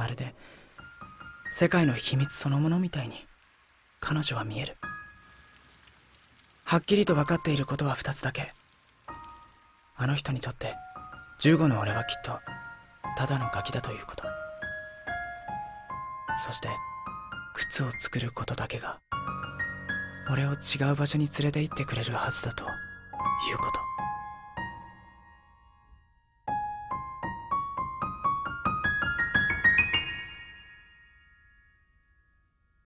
まるで世界の秘密そのものみたいに彼女は見える。はっきりと分かっていることは2つだけ。あの人にとって15の俺はきっとただのガキだということ。そして靴を作ることだけが俺を違う場所に連れて行ってくれるはずだということ。